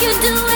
you do